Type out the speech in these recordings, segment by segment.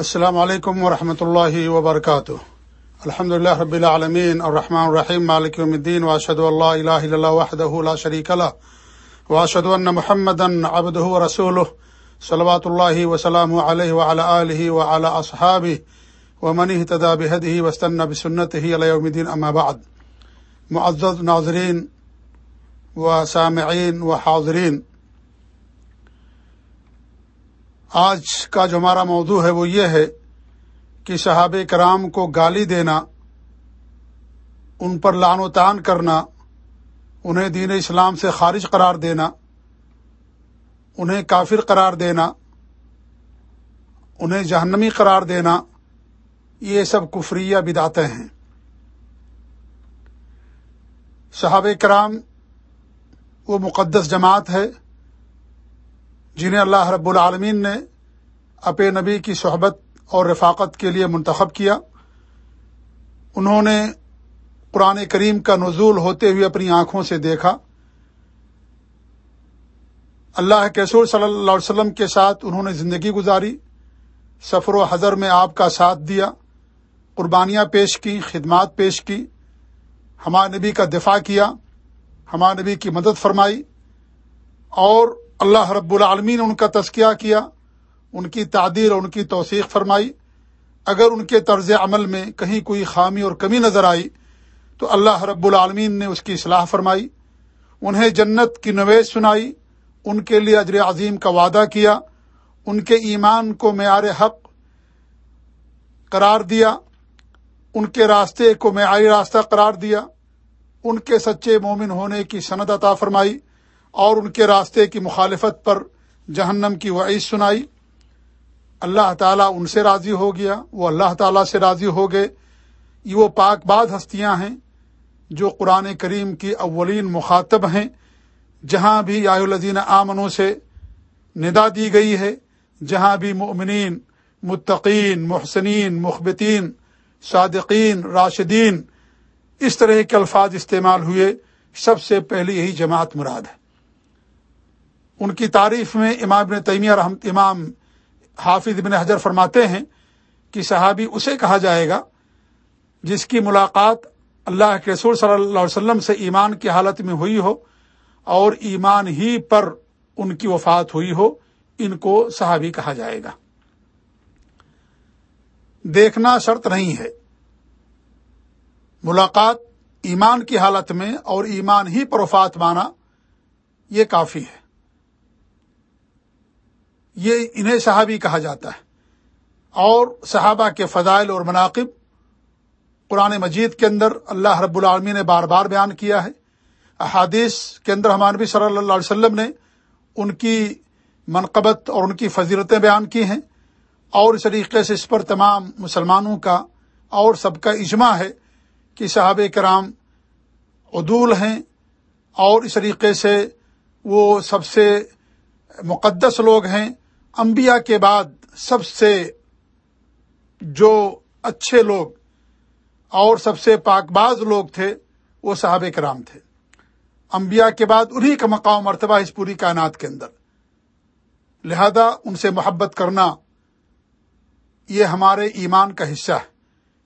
السلام علیکم ورحمۃ اللہ وبرکاتہ۔ الحمد اللہ رب العالمین، الرحمن الرحیم، مالک یوم الدین واشهد اللہ الہ الا اللہ وحده لا شریک له واشهد ان محمدا عبده ورسوله صلوات اللہ وسلام علیہ وعلى آلہ وعلى اصحابہ۔ ومن اهتدى بهديه واستنى بسنته الى يوم الدين اما بعد۔ معزز ناظرین و سامعین و حاضرین۔ آج کا جو ہمارا موضوع ہے وہ یہ ہے کہ صحاب کرام کو گالی دینا، ان پر لان و تان کرنا، انہیں دین اسلام سے خارج قرار دینا، انہیں کافر قرار دینا، انہیں جہنمی قرار دینا، یہ سب کفریہ بداتے ہیں۔ صحاب کرام، وہ مقدس جماعت ہے۔ جنہیں اللہ رب العالمین نے اپے نبی کی صحبت اور رفاقت کے لیے منتخب کیا۔ انہوں نے قرآن کریم کا نزول ہوتے ہوئے اپنی آنکھوں سے دیکھا۔ اللہ کیسور صلی اللہ علیہ وسلم کے ساتھ انہوں نے زندگی گزاری۔ سفر و حضر میں آپ کا ساتھ دیا۔ قربانیاں پیش کی، خدمات پیش کی۔ ہمارے نبی کا دفاع کیا۔ ہمارے نبی کی مدد فرمائی۔ اور اللہ رب العالمین نے ان کا تذکیہ کیا، ان کی تعدیر اور ان کی توثیق فرمائی۔ اگر ان کے طرز عمل میں کہیں کوئی خامی اور کمی نظر آئی، تو اللہ رب العالمین نے اس کی اصلاح فرمائی۔ انہیں جنت کی نویز سنائی، ان کے لیے اجر عظیم کا وعدہ کیا۔ ان کے ایمان کو معیار حق قرار دیا۔ ان کے راستے کو معیاری راستہ قرار دیا۔ ان کے سچے مومن ہونے کی سند عطا فرمائی۔ اور ان کے راستے کی مخالفت پر جہنم کی وعید سنائی۔ اللہ تعالیٰ ان سے راضی ہو گیا۔ وہ اللہ تعالیٰ سے راضی ہو گئے۔ یہ وہ پاک بعد ہستیاں ہیں جو قرآن کریم کی اولین مخاطب ہیں۔ جہاں بھی یا الدین آمنوں سے ندا دی گئی ہے، جہاں بھی مؤمنین، متقین، محسنین، مخبتین، صادقین، راشدین، اس طرح کے الفاظ استعمال ہوئے، سب سے پہلی یہی جماعت مراد ہے۔ ان کی تعریف میں امام ابن تیمیہ رحمت امام حافظ ابن حجر فرماتے ہیں کہ صحابی اسے کہا جائے گا جس کی ملاقات اللہ کے رسول صلی اللہ علیہ وسلم سے ایمان کی حالت میں ہوئی ہو اور ایمان ہی پر ان کی وفات ہوئی ہو، ان کو صحابی کہا جائے گا۔ دیکھنا شرط نہیں ہے۔ ملاقات ایمان کی حالت میں اور ایمان ہی پر وفات مانا یہ کافی ہے۔ یہ انہیں صحابی کہا جاتا ہے۔ اور صحابہ کے فضائل اور مناقب قرآن مجید کے اندر اللہ رب العالمین نے بار بار بیان کیا ہے۔ احادیث کے اندر ہمارے نبی صلی اللہ علیہ وسلم نے ان کی منقبت اور ان کی فضیلتیں بیان کی ہیں۔ اور اس طریقے سے اس پر تمام مسلمانوں کا اور سب کا اجماع ہے کہ صحاب کرام عدول ہیں اور اس طریقے سے وہ سب سے مقدس لوگ ہیں، انبیاء کے بعد سب سے جو اچھے لوگ اور سب سے پاک باز لوگ تھے، وہ صحابہ کرام تھے۔ انبیاء کے بعد انہی کا مقام، مرتبہ اس پوری کائنات کے اندر۔ لہذا ان سے محبت کرنا یہ ہمارے ایمان کا حصہ ہے۔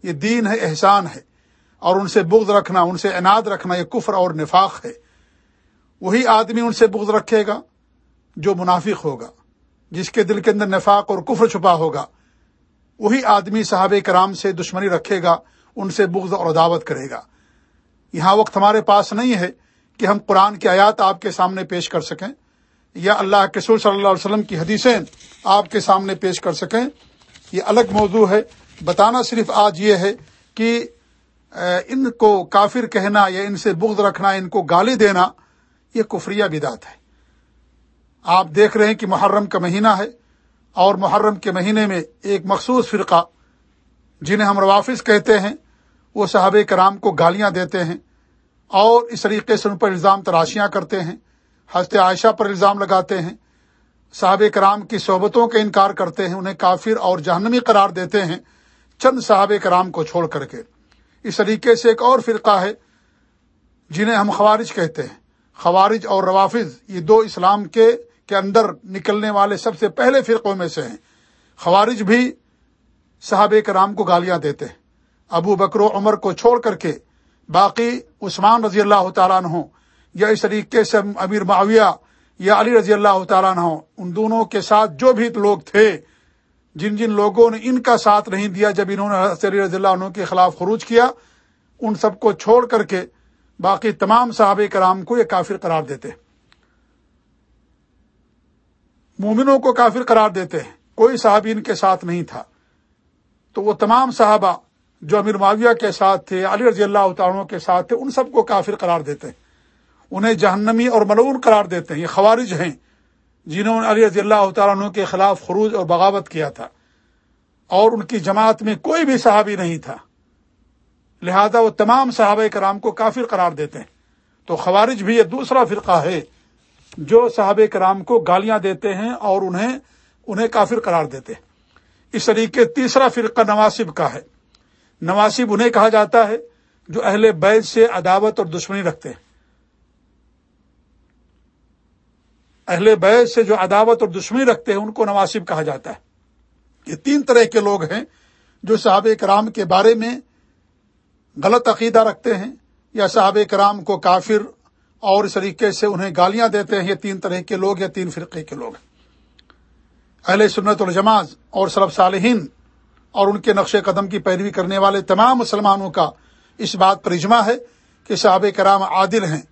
یہ دین ہے، احسان ہے۔ اور ان سے بغض رکھنا، ان سے اناد رکھنا، یہ کفر اور نفاق ہے۔ وہی آدمی ان سے بغض رکھے گا۔ جو منافق ہوگا، جس کے دل کے اندر نفاق اور کفر چھپا ہوگا، وہی آدمی صحاب کرام سے دشمنی رکھے گا، ان سے بغض اور عداوت کرے گا۔ یہاں وقت ہمارے پاس نہیں ہے کہ ہم قرآن کی آیات آپ کے سامنے پیش کر سکیں، یا اللہ کے سور صلی اللہ علیہ وسلم کی حدیثیں آپ کے سامنے پیش کر سکیں۔ یہ الگ موضوع ہے۔ بتانا صرف آج یہ ہے کہ ان کو کافر کہنا یا ان سے بغض رکھنا، ان کو گالی دینا، یہ کفریہ بدات ہے۔ آپ دیکھ رہے ہیں کہ محرم کا مہینہ ہے اور محرم کے مہینے میں ایک مخصوص فرقہ جنہیں ہم روافظ کہتے ہیں، وہ صحابہ کرام کو گالیاں دیتے ہیں اور اس طریقے سے ان پر الزام تراشیاں کرتے ہیں۔ حضرت عائشہ پر الزام لگاتے ہیں۔ صحاب کرام کی صحبتوں کا انکار کرتے ہیں، انہیں کافر اور جہنمی قرار دیتے ہیں چند صحاب کرام کو چھوڑ کر کے۔ اس طریقے سے ایک اور فرقہ ہے جنہیں ہم خوارج کہتے ہیں۔ خوارج اور روافظ، یہ دو اسلام کے کے اندر نکلنے والے سب سے پہلے فرقوں میں سے ہیں۔ خوارج بھی صحاب کرام کو گالیاں دیتے ہیں۔ ابو بکر و عمر کو چھوڑ کر کے۔ باقی عثمان رضی اللہ تعالیٰ عنہ یا اس طریقے سے امیر معاویہ یا علی رضی اللہ تعالیٰ عنہ، ان دونوں کے ساتھ جو بھی لوگ تھے، جن جن لوگوں نے ان کا ساتھ نہیں دیا جب انہوں نے علی رضی اللہ عنہ کے خلاف خروج کیا، ان سب کو چھوڑ کر کے باقی تمام صحابہ کرام کو یہ کافر قرار دیتے مومنوں کو کافر قرار دیتے ہیں۔ کوئی صحابی ان کے ساتھ نہیں تھا۔ تو وہ تمام صحابہ جو امیر معاویہ کے ساتھ تھے، علی رضی اللہ تعالیٰ کے ساتھ تھے، ان سب کو کافر قرار دیتے ہیں۔ انہیں جہنمی اور ملعون قرار دیتے ہیں۔ یہ خوارج ہیں جنہوں نے علی رضی اللہ تعالیٰ عنہ کے خلاف خروج اور بغاوت کیا تھا۔ اور ان کی جماعت میں کوئی بھی صحابی نہیں تھا۔ لہذا وہ تمام صحابہ کرام کو کافر قرار دیتے ہیں۔ تو خوارج بھی یہ دوسرا فرقہ ہے۔ جو صحابہ کرام کو گالیاں دیتے ہیں اور انہیں انہیں کافر قرار دیتے ہیں۔ اس طریقے تیسرا فرقہ نواسب کا ہے۔ نواسب انہیں کہا جاتا ہے جو اہل بیت سے عداوت اور دشمنی رکھتے ہیں۔ اہل بیت سے جو عداوت اور دشمنی رکھتے ہیں ان کو نواسب کہا جاتا ہے۔ یہ تین طرح کے لوگ ہیں جو صحابہ کرام کے بارے میں غلط عقیدہ رکھتے ہیں یا صحابہ کرام کو کافر اور اس طریقے سے انہیں گالیاں دیتے ہیں، یہ تین طرح کے لوگ یا تین فرقے کے لوگ اہل سنت الجماز اور سلب صالحین اور ان کے نقش قدم کی پیروی کرنے والے تمام مسلمانوں کا اس بات پر اجماع ہے کہ صحابہ کرام عادل ہیں۔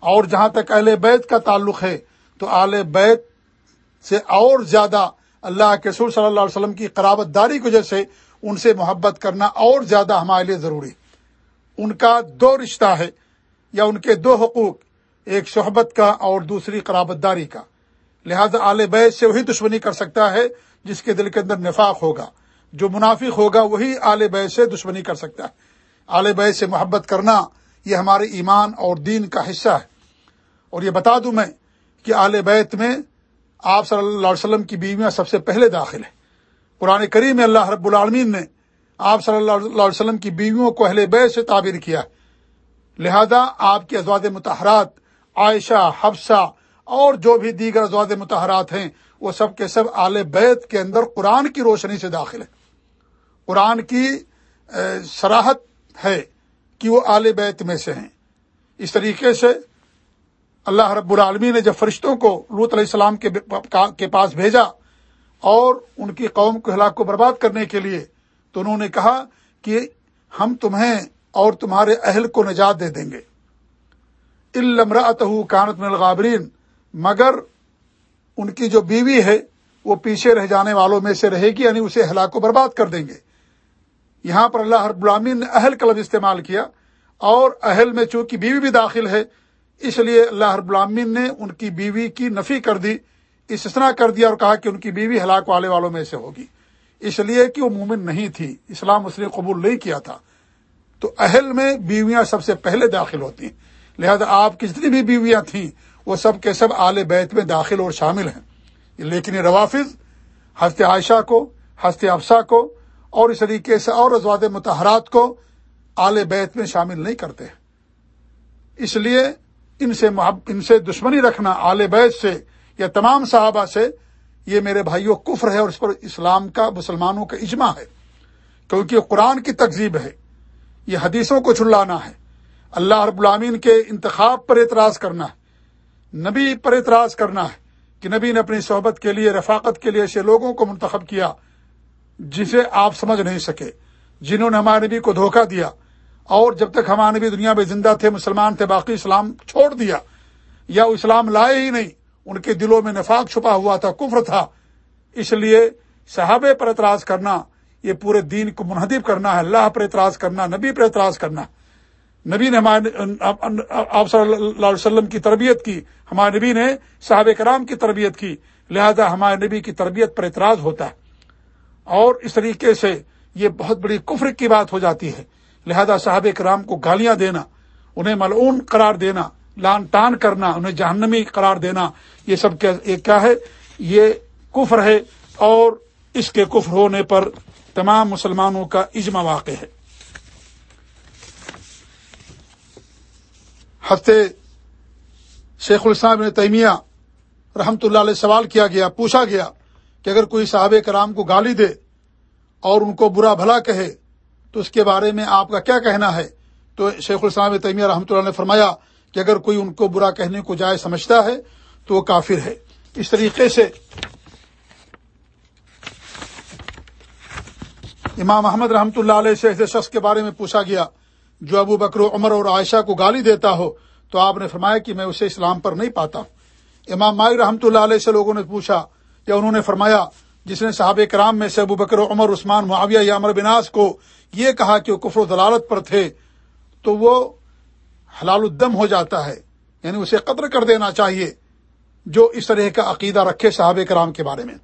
اور جہاں تک اہل بیت کا تعلق ہے، تو آل بیت سے اور زیادہ اللہ کے سور صلی اللہ علیہ وسلم کی قرابت داری کی وجہ سے ان سے محبت کرنا اور زیادہ ہمارے لیے ضروری ان کا دو رشتہ ہے یا ان کے دو حقوق۔ ایک صحبت کا اور دوسری قرابت داری کا۔ لہذا آل بیت سے وہی دشمنی کر سکتا ہے جس کے دل کے اندر نفاق ہوگا۔ جو منافق ہوگا وہی آل بیت سے دشمنی کر سکتا ہے۔ آل بیت سے محبت کرنا یہ ہمارے ایمان اور دین کا حصہ ہے۔ اور یہ بتا دوں میں کہ آل بیت میں آپ صلی اللہ علیہ وسلم کی بیویاں سب سے پہلے داخل ہیں۔ قرآن کریم میں اللہ رب العالمین نے آپ صلی اللہ علیہ وسلم کی بیویوں کو اہل بیت سے تعبیر کیا لہذا آپ کے ازواد متحرات عائشہ، حفصہ اور جو بھی دیگر ازواد متحرات ہیں، وہ سب کے سب آل بیت کے اندر قرآن کی روشنی سے داخل ہیں۔ قرآن کی سراحت ہے کہ وہ آل بیت میں سے ہیں۔ اس طریقے سے اللہ رب العالمی نے جب فرشتوں کو لوت علیہ السلام کے پاس بھیجا اور ان کی قوم کو ہلاک کو برباد کرنے کے لیے، تو انہوں نے کہا کہ ہم تمہیں اور تمہارے اہل کو نجات دے دیں گے۔ علمرات کانت من الغابرین مگر ان کی جو بیوی ہے، وہ پیچھے رہ جانے والوں میں سے رہے گی یعنی اسے ہلاک کو برباد کر دیں گے۔ یہاں پر اللہ رب العالمین نے اہل کا لفظ استعمال کیا، اور اہل میں چونکہ بیوی بھی داخل ہے، اس لیے اللہ رب العالمین نے ان کی بیوی کی نفی کر دی استثنا کر دیا اور کہا کہ ان کی بیوی ہلاک والے والوں میں سے ہوگی۔ اس لیے کہ وہ مومن نہیں تھی، اسلام اس نے قبول نہیں کیا تھا۔ تو اہل میں بیویاں سب سے پہلے داخل ہوتی ہیں۔ لہذا آپ کی جتنی بھی بیویاں تھیں، وہ سب کے سب آل بیت میں داخل اور شامل ہیں۔ لیکن یہ روافظ ہست عائشہ کو ہست افسا کو اور اس طریقے سے اور ازواد متحرات کو آل بیت میں شامل نہیں کرتے۔ اس لیے ان سے محب، ان سے دشمنی رکھنا آل بیت سے یا تمام صحابہ سے یہ میرے بھائیوں کفر ہے اور اس پر اسلام کا، مسلمانوں کا اجماع ہے۔ کیونکہ قرآن کی تقزیب ہے، یہ حدیثوں کو چلانا ہے۔ اللہ رب العامین کے انتخاب پر اعتراض کرنا ہے، نبی پر اعتراض کرنا ہے کہ نبی نے اپنی صحبت کے لیے، رفاقت کے لیے ایسے لوگوں کو منتخب کیا جسے آپ سمجھ نہیں سکے، جنہوں نے ہمارے نبی کو دھوکہ دیا اور جب تک ہمارے نبی دنیا میں زندہ تھے، مسلمان تھے، باقی اسلام چھوڑ دیا یا وہ اسلام لائے ہی نہیں، ان کے دلوں میں نفاق چھپا ہوا تھا، کفر تھا۔ اس لیے صحابے پر اعتراض کرنا، یہ پورے دین کو منہدب کرنا ہے، اللہ پر اعتراض کرنا، نبی پر اعتراض کرنا۔ نبی نے ہمارے آپ صلی اللہ علیہ وسلم کی تربیت کی، ہمارے نبی نے صحاب کرام کی تربیت کی، لہذا ہمارے نبی کی تربیت پر اعتراض ہوتا ہے۔ اور اس طریقے سے یہ بہت بڑی کفر کی بات ہو جاتی ہے۔ لہذا صحاب کرام کو گالیاں دینا، انہیں ملعون قرار دینا، لان ٹان کرنا، انہیں جہنمی قرار دینا، یہ سب کیا ہے؟ یہ کفر ہے اور اس کے کفر ہونے پر تمام مسلمانوں کا اجماع واقع ہے۔ ہفتے شیخ الاسلام تیمیہ رحمت اللہ علیہ سوال کیا گیا، پوچھا گیا کہ اگر کوئی صحابہ کرام کو گالی دے اور ان کو برا بھلا کہے، تو اس کے بارے میں آپ کا کیا کہنا ہے؟ تو شیخ الاسلام تیمیہ رحمۃ اللہ نے فرمایا کہ اگر کوئی ان کو برا کہنے کو جائے سمجھتا ہے، تو وہ کافر ہے۔ اس طریقے سے امام محمد رحمۃ اللہ علیہ سے ایسے شخص کے بارے میں پوچھا گیا جو ابو بکر و عمر اور عائشہ کو گالی دیتا ہو، تو آپ نے فرمایا کہ میں اسے اسلام پر نہیں پاتا۔ امام مائی رحمۃ اللہ علیہ سے لوگوں نے پوچھا، یا انہوں نے فرمایا، جس نے صحاب کرام میں سے ابو بکر و عمر، عثمان، معاویہ یا امر بناس کو یہ کہا کہ وہ کفر و دلالت پر تھے، تو وہ حلال الدم ہو جاتا ہے یعنی اسے قدر کر دینا چاہیے، جو اس طرح کا عقیدہ رکھے صحاب کرام کے بارے میں۔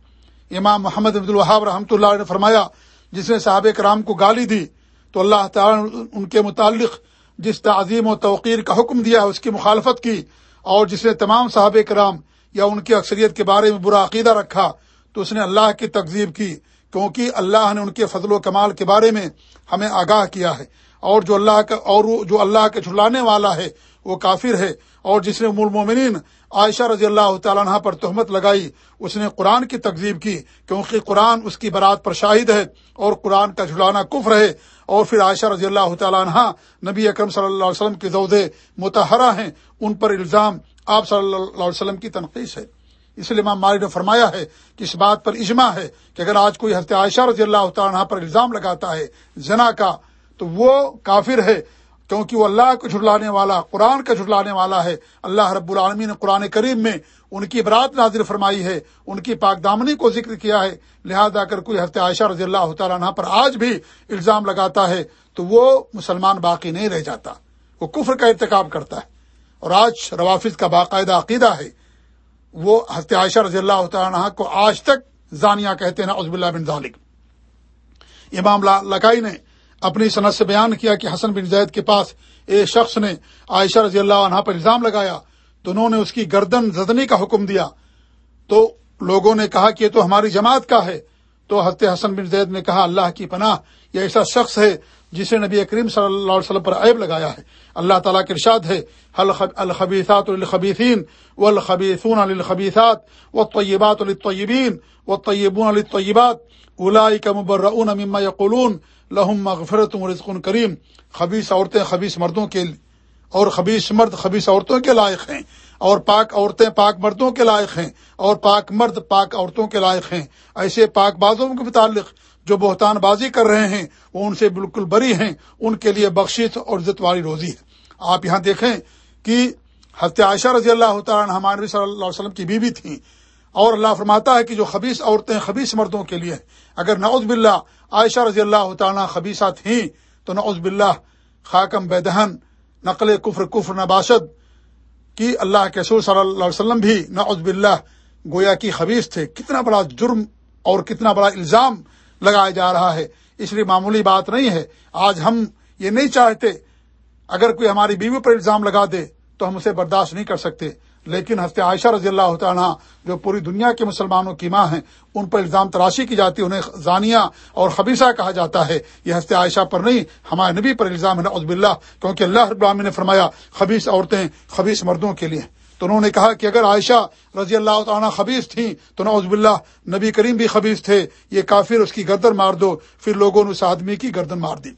امام محمد عبد الوہاب رحمۃ اللہ نے فرمایا، جس نے صحاب کرام کو گالی دی تو اللہ تعالیٰ ان کے متعلق جس تعظیم و توقیر کا حکم دیا اس کی مخالفت کی اور جس نے تمام صحاب کرام یا ان کی اکثریت کے بارے میں برا عقیدہ رکھا، تو اس نے اللہ کی تقزیب کی، کیونکہ اللہ نے ان کے فضل و کمال کے بارے میں ہمیں آگاہ کیا ہے۔ اور جو اللہ کا، اور جو اللہ کے جھلانے والا ہے وہ کافر ہے اور جس نے مول مومنین عائشہ رضی اللہ تعالیٰ عنہ پر تہمت لگائی، اس نے قرآن کی تقزیب کی، کیونکہ قرآن اس کی برات پر شاہد ہے اور قرآن کا جھلانا کفر ہے۔ اور پھر عائشہ رضی اللہ تعالیٰ عنہ نبی اکرم صلی اللہ علیہ وسلم کے زودے متحرہ ہیں، ان پر الزام آپ صلی اللہ علیہ وسلم کی تنقید ہے۔ اس لیے امام مالک نے فرمایا ہے کہ اس بات پر اجماع ہے کہ اگر آج کوئی حضرت عائشہ رضی اللہ تعالیٰ عنہ پر الزام لگاتا ہے زنا کا، تو وہ کافر ہے۔ کیونکہ وہ اللہ کو جھٹلانے والا، قرآن کا جھٹلانے والا ہے۔ اللہ رب العالمی نے قرآن کریم میں ان کی برات نازر فرمائی ہے، ان کی پاک دامنی کو ذکر کیا ہے۔ لہذا اگر کوئی حضرت عائشہ رضی اللہ تعالیٰ عنہ پر آج بھی الزام لگاتا ہے، تو وہ مسلمان باقی نہیں رہ جاتا۔ وہ کفر کا ارتکاب کرتا ہے۔ اور آج روافظ کا باقاعدہ عقیدہ ہے۔ وہ حضرت عائشہ رضی اللہ تعالیٰ عنہ کو آج تک زانیہ کہتے ہیں عزب اللہ بن ذالک۔ امام لکائی نے اپنی صنعت سے بیان کیا کہ حسن بن زید کے پاس ایک شخص نے عائشہ رضی اللہ عنہ پر الزام لگایا تو انہوں نے اس کی گردن زدنی کا حکم دیا۔ تو لوگوں نے کہا کہ یہ تو ہماری جماعت کا ہے۔ تو حضرت حسن بن زید نے کہا، اللہ کی پناہ، یہ ایسا شخص ہے جسے نبی کریم صلی اللہ علیہ وسلم پر عیب لگایا ہے۔ اللہ تعالیٰ کے ارشاد ہے الخبیثات الخبیثین و الخبیثون الخبیثات و طیبات الطیبین و طیبون الطیبات الائی کا مبرعون مما یقولون لہم مغفرت رزق کریم۔ خبیص عورتیں خبیص مردوں کے اور خبیص مرد خبیص عورتوں کے لائق ہیں۔ اور پاک عورتیں پاک مردوں کے لائق ہیں۔ اور پاک مرد پاک عورتوں کے لائق ہیں۔ ایسے پاک بازوں کے متعلق جو بہتان بازی کر رہے ہیں، وہ ان سے بالکل بری ہیں۔ ان کے لیے بخشش اور عزت والی روزی ہے۔ آپ یہاں دیکھیں کہ حضرت عائشہ رضی اللہ تعالیٰ ہمارے صلی اللہ علیہ وسلم کی بیوی تھیں۔ اور اللہ فرماتا ہے کہ جو خبیص عورتیں خبیص مردوں کے لیے اگر نعوذ باللہ عائشہ رضی اللہ تعالیٰ خبیصہ تھیں، تو نعوذ باللہ خاکم بیدہن، نقل کفر کفر نباشد کی اللہ کے سور صلی اللہ علیہ وسلم بھی نعوذ باللہ گویا کی خبیص تھے۔ کتنا بڑا جرم اور کتنا بڑا الزام لگایا جا رہا ہے۔ اس لیے معمولی بات نہیں ہے۔ آج ہم یہ نہیں چاہتے، اگر کوئی ہماری بیوی پر الزام لگا دے، تو ہم اسے برداشت نہیں کر سکتے۔ لیکن ہفتے عائشہ رضی اللہ تعالیٰ جو پوری دنیا کے مسلمانوں کی ماں ہیں، ان پر الزام تراشی کی جاتی ہے، انہیں زانیہ اور خبیصہ کہا جاتا ہے۔ یہ ہفتے عائشہ پر نہیں، ہمارے نبی پر الزام ہے عزب اللہ کیونکہ اللہ رب نے فرمایا خبیص عورتیں خبیص مردوں کے لیے۔ تو انہوں نے کہا کہ اگر عائشہ رضی اللہ تعالیٰ خبیص تھیں، تو نعوذ باللہ، نبی کریم بھی خبیص تھے۔ یہ کافر اس کی گردن مار دو، پھر لوگوں نے اس آدمی کی گردن مار دی۔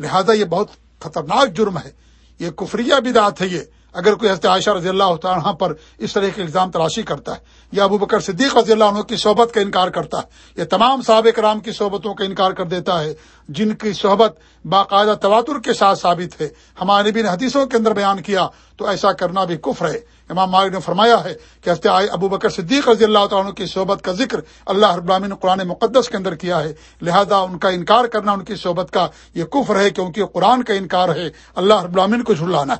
لہذا یہ بہت خطرناک جرم ہے۔ یہ کفریہ بدعت ہے یہ۔ اگر کوئی حضرت عائشہ رضی اللہ تعالیٰ پر اس طرح کے الزام تراشی کرتا ہے، یا ابو بکر صدیق رضی اللہ عنہ کی صحبت کا انکار کرتا ہے یہ تمام صحاب کرام کی صحبتوں کا انکار کر دیتا ہے، جن کی صحبت باقاعدہ تواتر کے ساتھ ثابت ہے، ہمارے نبی نے حدیثوں کے اندر بیان کیا، تو ایسا کرنا بھی کفر ہے۔ امام مالک نے فرمایا ہے کہ حضرت ابو بکر صدیق رضی اللہ تعالیٰ کی صحبت کا ذکر اللہ ابراہین نے قرآن مقدس کے اندر کیا ہے، لہذا ان کا انکار کرنا، ان کی صحبت کا یہ کفر ہے، کیونکہ قرآن کا انکار ہے۔ اللہ ابراہین کو جھلانا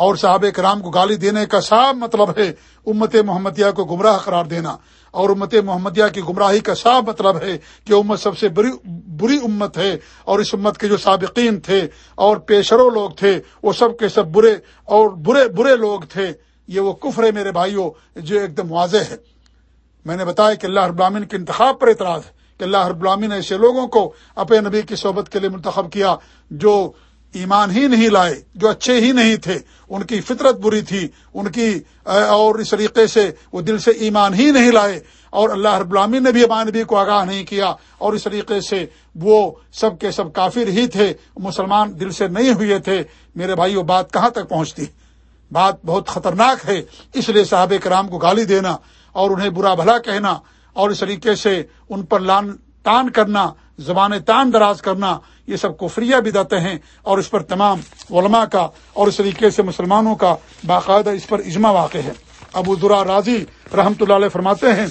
اور صحابہ کرام کو گالی دینے کا صاف مطلب ہے، امت محمدیہ کو گمراہ قرار دینا۔ اور امت محمدیہ کی گمراہی کا صاف مطلب ہے کہ امت سب سے بری بری امت ہے۔ اور اس امت کے جو سابقین تھے اور پیشرو لوگ تھے، وہ سب کے سب برے اور برے برے لوگ تھے۔ یہ وہ کفر ہے میرے بھائیوں، جو ایک دم واضح ہے۔ میں نے بتایا کہ اللہ ابرامین کے انتخاب پر اعتراض ہے کہ اللہ ابرامین ایسے لوگوں کو اپنے نبی کی صحبت کے لیے منتخب کیا جو ایمان ہی نہیں لائے، جو اچھے ہی نہیں تھے، ان کی فطرت بری تھی، ان کی اور اس طریقے سے وہ دل سے ایمان ہی نہیں لائے۔ اور اللہ رب العالمین نے بھی امان نبی کو آگاہ نہیں کیا، اور اس طریقے سے وہ سب کے سب کافر ہی تھے، مسلمان دل سے نہیں ہوئے تھے۔ میرے بھائی، وہ بات کہاں تک پہنچتی؟ بات بہت خطرناک ہے، اس لیے صحابہ کرام کو گالی دینا اور انہیں برا بھلا کہنا اور اس طریقے سے ان پر لان تان کرنا، زبان تان دراز کرنا، یہ سب کفریہ بدعتیں ہیں اور اس پر تمام علماء کا اور اس طریقے سے مسلمانوں کا باقاعدہ اس پر اجماع واقع ہے۔ ابو ذرا راضی رحمت اللہ علیہ فرماتے ہیں،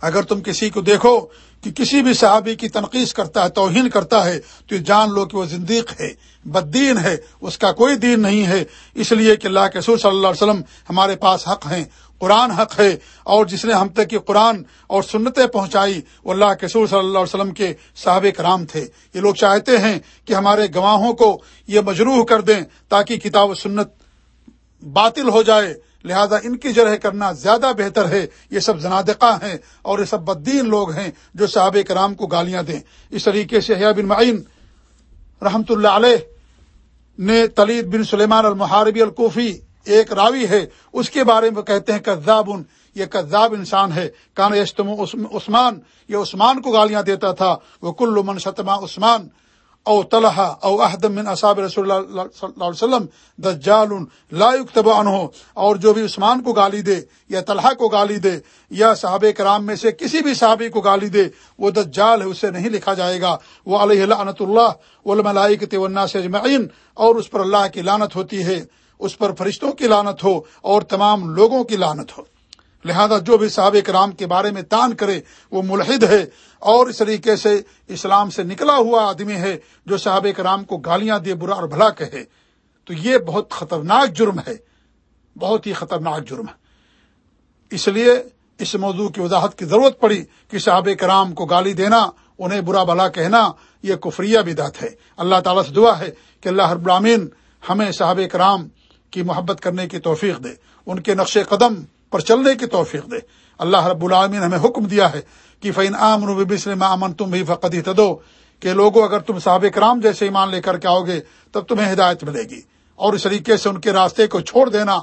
اگر تم کسی کو دیکھو کہ کسی بھی صحابی کی تنقید کرتا ہے، توہین کرتا ہے، تو یہ جان لو کہ وہ زندیق ہے بدین ہے، اس کا کوئی دین نہیں ہے۔ اس لیے کہ اللہ کے سور صلی اللہ علیہ وسلم ہمارے پاس حق ہیں۔ قرآن حق ہے اور جس نے ہم تک یہ قرآن اور سنتیں پہنچائی، وہ اللہ کے صلی اللہ علیہ وسلم کے صحابہ کرام تھے۔ یہ لوگ چاہتے ہیں کہ ہمارے گواہوں کو یہ مجروح کر دیں تاکہ کتاب و سنت باطل ہو جائے۔ لہذا ان کی جرح کرنا زیادہ بہتر ہے۔ یہ سب زنادقہ ہیں اور یہ سب بدین لوگ ہیں جو صحابہ کرام کو گالیاں دیں۔ اس طریقے سے حیا بن معین رحمت اللہ علیہ نے تلید بن سلیمان المحاربی القوفی ایک راوی ہے، اس کے بارے میں کہتے ہیں کذاب یہ کذاب انسان ہے۔ کان یشتم عثمان، یہ عثمان کو گالیاں دیتا تھا۔ وہ کل من شتما عثمان، او طلحہ، او احدم من اصحاب رسول اللہ صلی اللہ علیہ وسلم دجال لا يكتب عنه اور جو بھی عثمان کو گالی دے، یا طلحہ کو گالی دے، یا صحابہ کرام میں سے کسی بھی صحابی کو گالی دے، وہ دجال ہے، اسے نہیں لکھا جائے گا۔ وہ علیہ لعنت اللہ والملائکۃ والناس اجمعین، اور اس پر اللہ کی لعنت ہوتی ہے۔ اس پر فرشتوں کی لانت ہو اور تمام لوگوں کی لانت ہو۔ لہذا جو بھی صحابہ کرام کے بارے میں تان کرے، وہ ملحد ہے اور اس طریقے سے اسلام سے نکلا ہوا آدمی ہے جو صحابہ کرام کو گالیاں دے، برا اور بھلا کہے۔ تو یہ بہت خطرناک جرم ہے۔ بہت ہی خطرناک جرم ہے۔ اس لیے اس موضوع کی وضاحت کی ضرورت پڑی کہ صحابہ کرام کو گالی دینا، انہیں برا بھلا کہنا، یہ کفریہ بدعت ہے۔ اللہ تعالیٰ سے دعا ہے کہ اللہ ہر برامین ہمیں صحابہ کرام کی محبت کرنے کی توفیق دے، ان کے نقش قدم پر چلنے کی توفیق دے۔ اللہ رب العالمین ہمیں حکم دیا ہے کہ فعین عام امن تم بھی فقدی تدو کہ لوگوں، اگر تم صحابہ کرام جیسے ایمان لے کر کے آؤ گے، تب تمہیں ہدایت ملے گی۔ اور اس طریقے سے ان کے راستے کو چھوڑ دینا،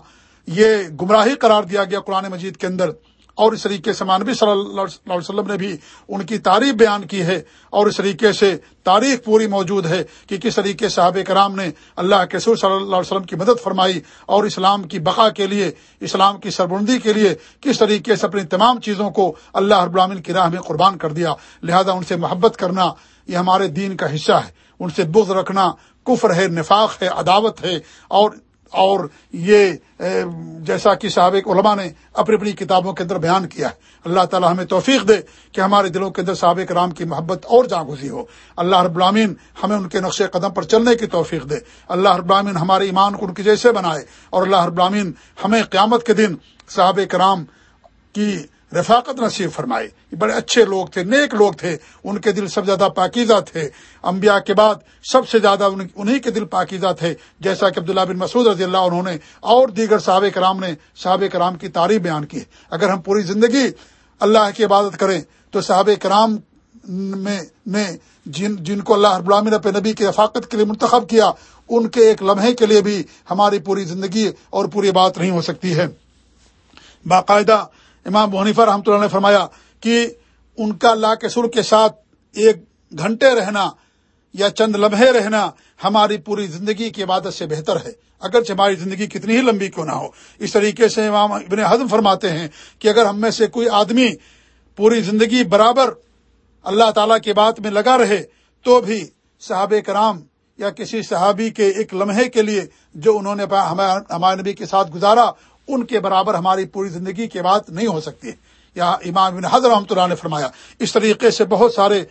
یہ گمراہی قرار دیا گیا قرآن مجید کے اندر۔ اور اس طریقے سے مانبی صلی اللہ علیہ وسلم نے بھی ان کی تعریف بیان کی ہے اور اس طریقے سے تاریخ پوری موجود ہے کہ کس طریقے صحابہ کرام نے اللہ کے سور صلی اللہ علیہ وسلم کی مدد فرمائی اور اسلام کی بقا کے لیے، اسلام کی سربندی کے لیے کس طریقے سے اپنی تمام چیزوں کو اللہ ابرامن کی راہ میں قربان کر دیا۔ لہذا ان سے محبت کرنا یہ ہمارے دین کا حصہ ہے۔ ان سے بغض رکھنا کفر ہے، نفاق ہے، عداوت ہے اور اور یہ جیسا کہ صحابہ علماء نے اپنی اپنی کتابوں کے اندر بیان کیا ہے، اللہ تعالی ہمیں توفیق دے کہ ہمارے دلوں کے اندر صحابہ کرام کی محبت اور جاگوزی ہو۔ اللہ رب العالمین ہمیں ان کے نقش قدم پر چلنے کی توفیق دے۔ اللہ رب العالمین ہمارے ایمان کو ان کی جیسے بنائے۔ اور اللہ رب العالمین ہمیں قیامت کے دن صحابہ کرام کی رفاقت نصیب فرمائے یہ بڑے اچھے لوگ تھے، نیک لوگ تھے۔ ان کے دل سب زیادہ پاکیزہ تھے۔ انبیاء کے بعد سب سے زیادہ انہی کے دل پاکیزہ تھے۔ جیسا کہ عبداللہ بن مسعود رضی اللہ انہوں نے اور دیگر صحابہ کرام نے صحابہ کرام کی تعریف بیان کی۔ اگر ہم پوری زندگی اللہ کی عبادت کریں تو صحابہ کرام میں نے جن جن کو اللہ رب نبی کی رفاقت کے لیے منتخب کیا، ان کے ایک لمحے کے لیے بھی ہماری پوری زندگی اور پوری بات نہیں ہو سکتی ہے۔ باقاعدہ امام حنیفہ رحمۃ اللہ نے فرمایا کہ ان کا اللہ کے سر کے ساتھ ایک گھنٹے رہنا یا چند لمحے رہنا ہماری پوری زندگی کی عبادت سے بہتر ہے۔ اگرچہ ہماری زندگی کتنی ہی لمبی کیوں نہ ہو۔ اس طریقے سے امام ابن حضم فرماتے ہیں کہ اگر ہم میں سے کوئی آدمی پوری زندگی برابر اللہ تعالی کی بات میں لگا رہے تو بھی صحابہ کرام یا کسی صحابی کے ایک لمحے کے لیے جو انہوں نے ہمارے نبی کے ساتھ گزارا ان کے برابر ہماری پوری زندگی کی بات نہیں ہو سکتی۔ یا امام بن حضر رحمۃ اللہ نے فرمایا، اس طریقے سے بہت سارے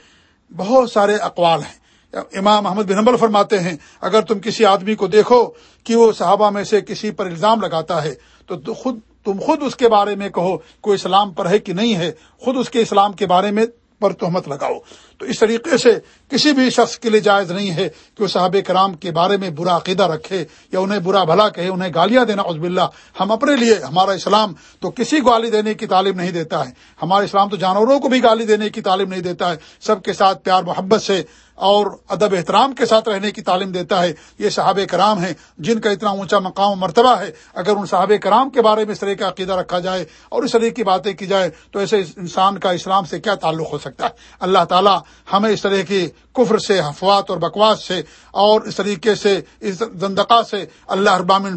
بہت سارے اقوال ہیں۔ امام محمد بن حنبل فرماتے ہیں، اگر تم کسی آدمی کو دیکھو کہ وہ صحابہ میں سے کسی پر الزام لگاتا ہے تو خود، تم خود اس کے بارے میں کہو، کوئی اسلام پر ہے کہ نہیں ہے؟ خود اس کے اسلام کے بارے میں پر تہمت لگاؤ۔ تو اس طریقے سے کسی بھی شخص کے لیے جائز نہیں ہے کہ وہ صحابہ کرام کے بارے میں برا عقیدہ رکھے یا انہیں برا بھلا کہے، انہیں گالیاں دینا عزب اللہ ہم اپنے لیے، ہمارا اسلام تو کسی گالی دینے کی تعلیم نہیں دیتا ہے۔ ہمارا اسلام تو جانوروں کو بھی گالی دینے کی تعلیم نہیں دیتا ہے۔ سب کے ساتھ پیار محبت سے اور ادب احترام کے ساتھ رہنے کی تعلیم دیتا ہے۔ یہ صحابہ کرام ہیں جن کا اتنا اونچا مقام و مرتبہ ہے۔ اگر ان صحابہ کرام کے بارے میں اس طرح کا عقیدہ رکھا جائے اور اس طرح کی باتیں کی جائے تو ایسے انسان کا اسلام سے کیا تعلق ہو سکتا ہے؟ اللہ تعالیٰ ہمیں اس طرح کی کفر سے، حفوات اور بکواس سے اور اس طریقے سے، اس زندقہ سے اللہ اربامن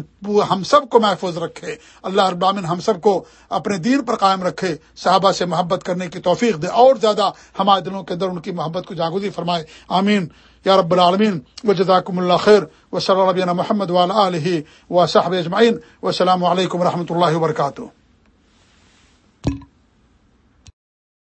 ہم سب کو محفوظ رکھے۔ اللہ اربامن ہم سب کو اپنے دین پر قائم رکھے۔ صحابہ سے محبت کرنے کی توفیق دے اور زیادہ ہمارے دلوں کے اندر ان کی محبت کو جاگودی فرمائے۔ آمین. یا رب العالمین و جزاکم اللہ خیر و صلی اللہ محمد والا علیہ و صحب اجمعین و السلام علیکم و رحمۃ اللہ وبرکاتہ.